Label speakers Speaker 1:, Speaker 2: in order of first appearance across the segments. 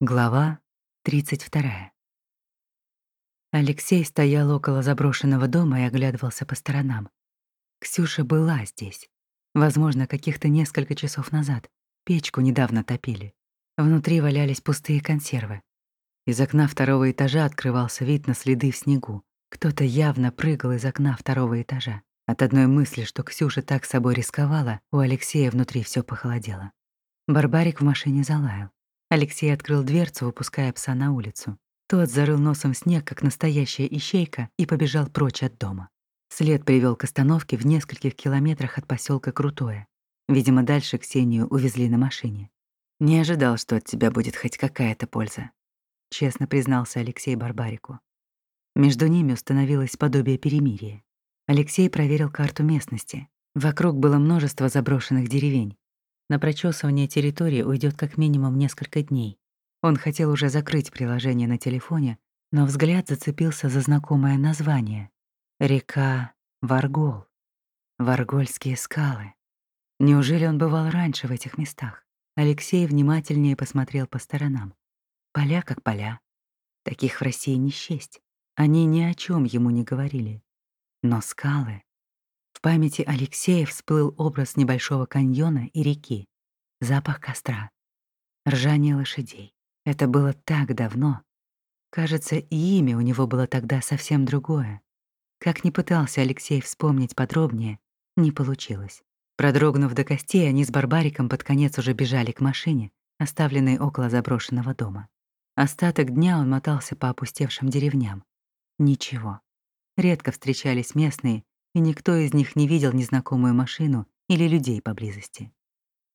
Speaker 1: Глава 32. Алексей стоял около заброшенного дома и оглядывался по сторонам. Ксюша была здесь. Возможно, каких-то несколько часов назад. Печку недавно топили. Внутри валялись пустые консервы. Из окна второго этажа открывался вид на следы в снегу. Кто-то явно прыгал из окна второго этажа. От одной мысли, что Ксюша так собой рисковала, у Алексея внутри все похолодело. Барбарик в машине залаял. Алексей открыл дверцу, выпуская пса на улицу. Тот зарыл носом снег, как настоящая ищейка, и побежал прочь от дома. След привел к остановке в нескольких километрах от поселка Крутое. Видимо, дальше Ксению увезли на машине. «Не ожидал, что от тебя будет хоть какая-то польза», — честно признался Алексей Барбарику. Между ними установилось подобие перемирия. Алексей проверил карту местности. Вокруг было множество заброшенных деревень. На прочесывание территории уйдет как минимум несколько дней. Он хотел уже закрыть приложение на телефоне, но взгляд зацепился за знакомое название — река Варгол. Варгольские скалы. Неужели он бывал раньше в этих местах? Алексей внимательнее посмотрел по сторонам. Поля как поля. Таких в России не счесть. Они ни о чем ему не говорили. Но скалы... В памяти Алексея всплыл образ небольшого каньона и реки, запах костра, ржание лошадей. Это было так давно. Кажется, и имя у него было тогда совсем другое. Как ни пытался Алексей вспомнить подробнее, не получилось. Продрогнув до костей, они с Барбариком под конец уже бежали к машине, оставленной около заброшенного дома. Остаток дня он мотался по опустевшим деревням. Ничего. Редко встречались местные, и никто из них не видел незнакомую машину или людей поблизости.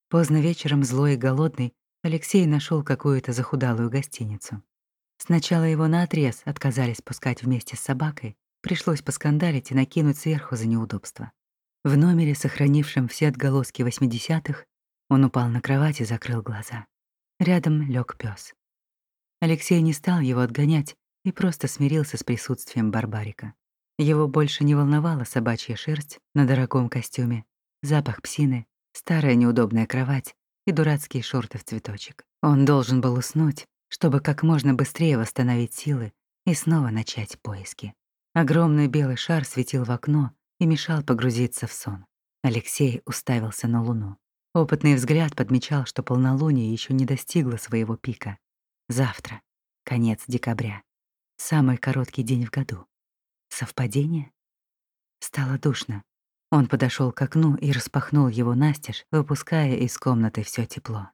Speaker 1: Поздно вечером, злой и голодный, Алексей нашел какую-то захудалую гостиницу. Сначала его наотрез отказались пускать вместе с собакой, пришлось поскандалить и накинуть сверху за неудобство. В номере, сохранившем все отголоски 80-х, он упал на кровать и закрыл глаза. Рядом лег пес. Алексей не стал его отгонять и просто смирился с присутствием Барбарика. Его больше не волновала собачья шерсть на дорогом костюме, запах псины, старая неудобная кровать и дурацкие шорты в цветочек. Он должен был уснуть, чтобы как можно быстрее восстановить силы и снова начать поиски. Огромный белый шар светил в окно и мешал погрузиться в сон. Алексей уставился на луну. Опытный взгляд подмечал, что полнолуние еще не достигло своего пика. Завтра, конец декабря, самый короткий день в году. Совпадение? Стало душно. Он подошел к окну и распахнул его настежь, выпуская из комнаты все тепло.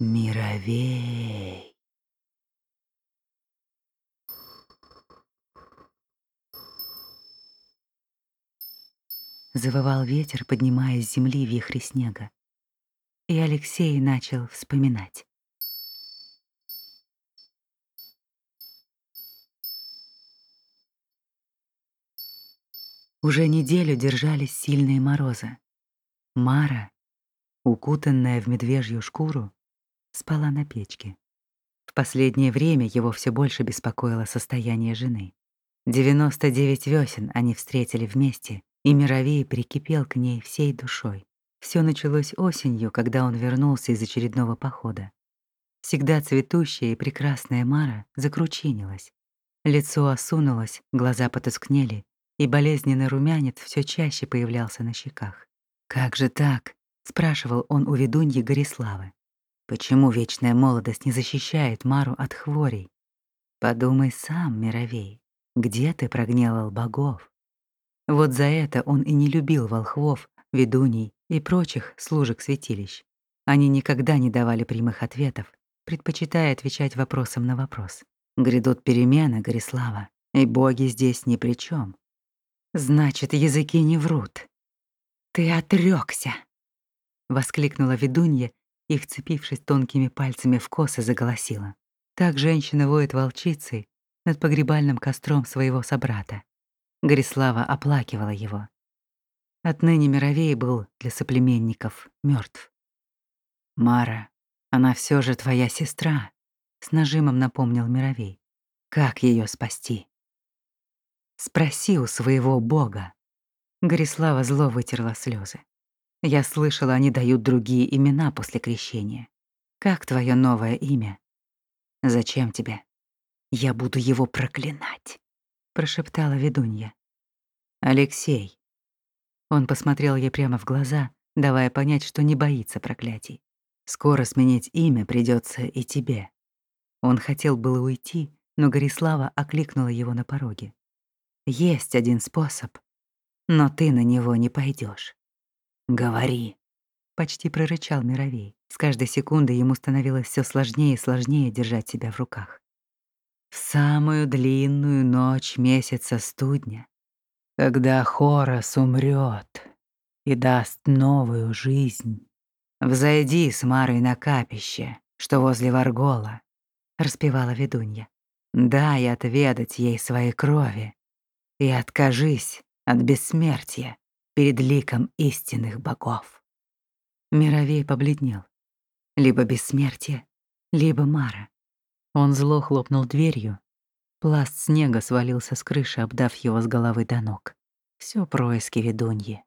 Speaker 1: Мировей. Завывал ветер, поднимая с земли вихри снега и Алексей начал вспоминать. Уже неделю держались сильные морозы. Мара, укутанная в медвежью шкуру, спала на печке. В последнее время его все больше беспокоило состояние жены. 99 весен они встретили вместе, и Мировей прикипел к ней всей душой. Все началось осенью, когда он вернулся из очередного похода. Всегда цветущая и прекрасная Мара закручинилась. Лицо осунулось, глаза потускнели, и болезненный румянец все чаще появлялся на щеках. «Как же так?» — спрашивал он у ведуньи Гориславы. «Почему вечная молодость не защищает Мару от хворей? Подумай сам, Мировей, где ты прогневал богов?» Вот за это он и не любил волхвов, ведуней и прочих служек святилищ. Они никогда не давали прямых ответов, предпочитая отвечать вопросом на вопрос. Грядут перемены, Горислава, и боги здесь ни при чем. Значит, языки не врут. Ты отрёкся, воскликнула ведунья и, вцепившись тонкими пальцами в косы, заголосила. Так женщина воет волчицей над погребальным костром своего собрата. Горислава оплакивала его. Отныне Мировей был для соплеменников мертв. «Мара, она все же твоя сестра», — с нажимом напомнил Мировей. «Как ее спасти?» «Спроси у своего бога». Горислава зло вытерла слезы. Я слышала, они дают другие имена после крещения. Как твое новое имя? Зачем тебе? Я буду его проклинать, прошептала ведунья. Алексей. Он посмотрел ей прямо в глаза, давая понять, что не боится проклятий. Скоро сменить имя придется и тебе. Он хотел было уйти, но Горислава окликнула его на пороге. Есть один способ, но ты на него не пойдешь. Говори, почти прорычал Мировей. С каждой секундой ему становилось все сложнее и сложнее держать себя в руках. В самую длинную ночь месяца студня, когда Хорос умрет и даст новую жизнь, взойди с Марой на капище, что возле Варгола, распевала ведунья. Дай отведать ей своей крови и откажись от бессмертия перед ликом истинных богов. Мировей побледнел. Либо бессмертие, либо Мара. Он зло хлопнул дверью. Пласт снега свалился с крыши, обдав его с головы до ног. Всё происки ведуньи.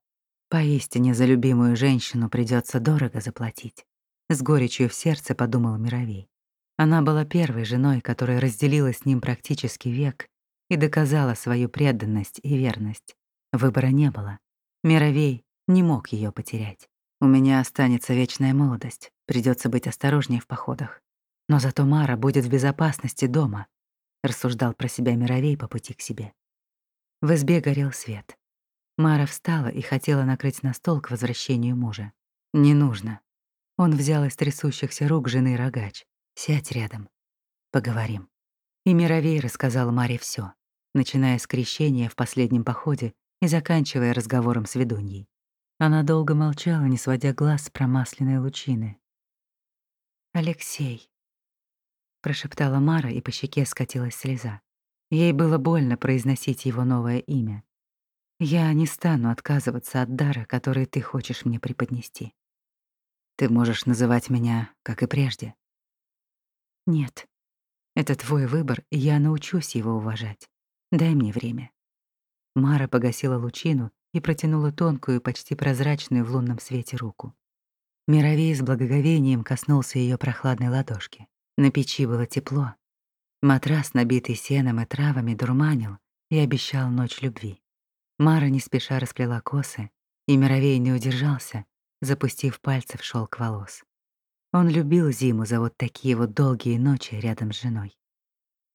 Speaker 1: Поистине за любимую женщину придётся дорого заплатить. С горечью в сердце подумал Мировей. Она была первой женой, которая разделила с ним практически век и доказала свою преданность и верность. Выбора не было. Мировей не мог ее потерять. У меня останется вечная молодость, придется быть осторожнее в походах. Но зато Мара будет в безопасности дома, рассуждал про себя Мировей по пути к себе. В избе горел свет. Мара встала и хотела накрыть на стол к возвращению мужа. Не нужно. Он взял из трясущихся рук жены рогач. Сядь рядом. Поговорим. И Мировей рассказал Маре все, начиная с крещения в последнем походе и заканчивая разговором с ведуньей. Она долго молчала, не сводя глаз с промасленной лучины. «Алексей», — прошептала Мара, и по щеке скатилась слеза. Ей было больно произносить его новое имя. «Я не стану отказываться от дара, который ты хочешь мне преподнести. Ты можешь называть меня, как и прежде». «Нет, это твой выбор, и я научусь его уважать. Дай мне время». Мара погасила лучину и протянула тонкую, почти прозрачную в лунном свете руку. Мировей с благоговением коснулся ее прохладной ладошки. На печи было тепло. Матрас, набитый сеном и травами, дурманил и обещал ночь любви. Мара не спеша расплела косы, и Мировей не удержался, запустив пальцы в шелк волос. Он любил зиму за вот такие вот долгие ночи рядом с женой.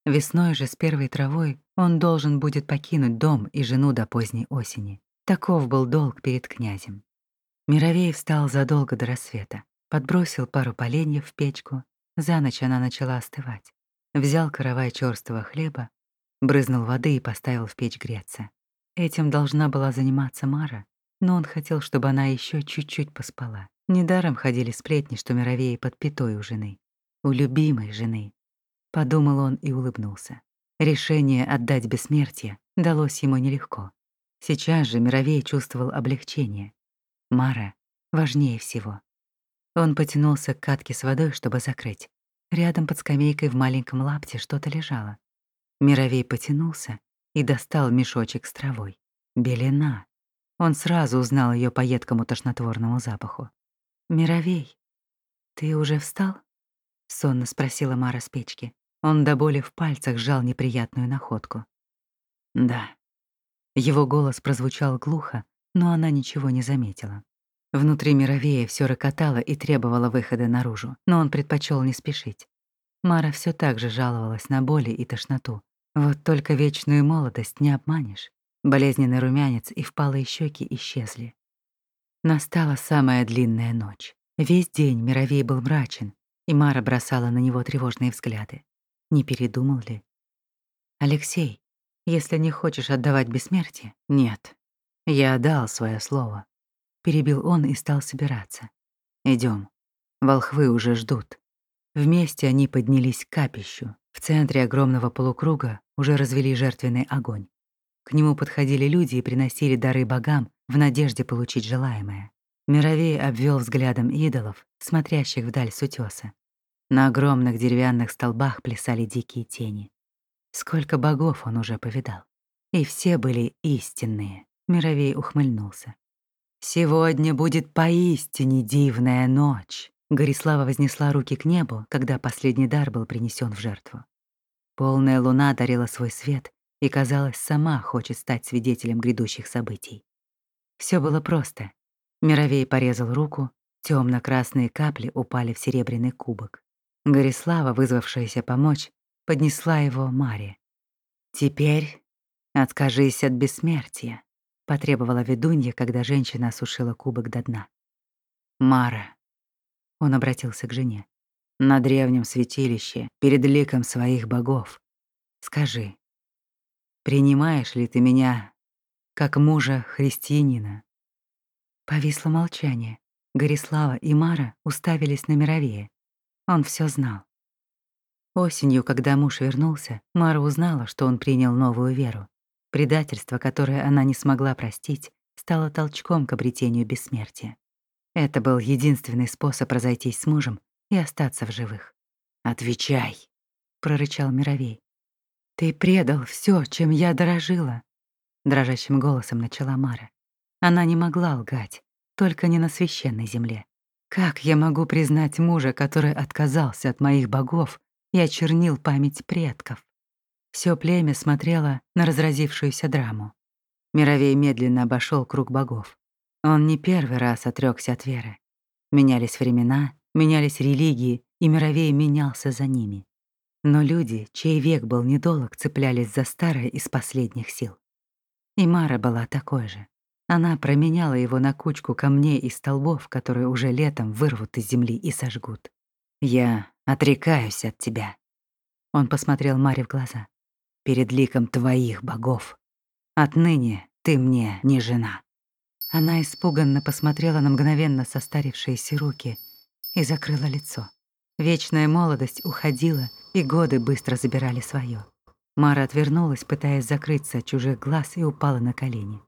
Speaker 1: Весной же с первой травой он должен будет покинуть дом и жену до поздней осени. Таков был долг перед князем. Мировей встал задолго до рассвета, подбросил пару поленьев в печку, за ночь она начала остывать. Взял каравай чёрстого хлеба, брызнул воды и поставил в печь греться. Этим должна была заниматься Мара, но он хотел, чтобы она еще чуть-чуть поспала. Недаром ходили сплетни, что Мировей под пятой у жены. У любимой жены. Подумал он и улыбнулся. Решение отдать бессмертие далось ему нелегко. Сейчас же Мировей чувствовал облегчение. Мара важнее всего. Он потянулся к катке с водой, чтобы закрыть. Рядом под скамейкой в маленьком лапте что-то лежало. Мировей потянулся и достал мешочек с травой. Белена. Он сразу узнал ее по едкому тошнотворному запаху. «Мировей, ты уже встал?» — сонно спросила Мара с печки. Он до боли в пальцах сжал неприятную находку. «Да». Его голос прозвучал глухо, но она ничего не заметила. Внутри Мировея все рокотало и требовало выхода наружу, но он предпочел не спешить. Мара все так же жаловалась на боли и тошноту. Вот только вечную молодость не обманешь. Болезненный румянец и впалые щеки исчезли. Настала самая длинная ночь. Весь день Мировей был мрачен, и Мара бросала на него тревожные взгляды. Не передумал ли? Алексей, если не хочешь отдавать бессмертие? Нет. Я дал свое слово. Перебил он и стал собираться. Идем. Волхвы уже ждут. Вместе они поднялись к капищу. В центре огромного полукруга уже развели жертвенный огонь. К нему подходили люди и приносили дары богам в надежде получить желаемое. Мировей обвел взглядом идолов, смотрящих вдаль с утёса. На огромных деревянных столбах плясали дикие тени. Сколько богов он уже повидал. И все были истинные. Мировей ухмыльнулся. «Сегодня будет поистине дивная ночь!» Горислава вознесла руки к небу, когда последний дар был принесен в жертву. Полная луна дарила свой свет и, казалось, сама хочет стать свидетелем грядущих событий. Все было просто. Мировей порезал руку, темно красные капли упали в серебряный кубок. Горислава, вызвавшаяся помочь, поднесла его Маре. «Теперь откажись от бессмертия», — потребовала ведунья, когда женщина осушила кубок до дна. «Мара», — он обратился к жене, — «на древнем святилище, перед ликом своих богов, скажи, принимаешь ли ты меня как мужа христианина?» Повисло молчание. Горислава и Мара уставились на Мировее. Он все знал. Осенью, когда муж вернулся, Мара узнала, что он принял новую веру. Предательство, которое она не смогла простить, стало толчком к обретению бессмертия. Это был единственный способ разойтись с мужем и остаться в живых. «Отвечай», — прорычал Мировей. «Ты предал все, чем я дорожила», — дрожащим голосом начала Мара. Она не могла лгать, только не на священной земле. «Как я могу признать мужа, который отказался от моих богов и очернил память предков?» Всё племя смотрело на разразившуюся драму. Мировей медленно обошёл круг богов. Он не первый раз отрёкся от веры. Менялись времена, менялись религии, и Мировей менялся за ними. Но люди, чей век был недолг, цеплялись за старое из последних сил. И Мара была такой же. Она променяла его на кучку камней и столбов, которые уже летом вырвут из земли и сожгут. «Я отрекаюсь от тебя». Он посмотрел Маре в глаза перед ликом твоих богов. Отныне ты мне не жена». Она испуганно посмотрела на мгновенно состарившиеся руки и закрыла лицо. Вечная молодость уходила, и годы быстро забирали свое. Мара отвернулась, пытаясь закрыться от чужих глаз, и упала на колени.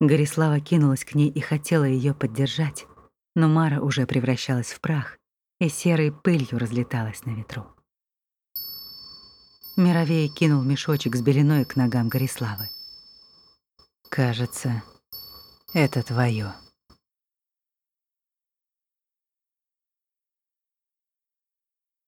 Speaker 1: Горислава кинулась к ней и хотела ее поддержать, но Мара уже превращалась в прах и серой пылью разлеталась на ветру. Мировей кинул мешочек с белиной к ногам Гориславы. «Кажется, это твое.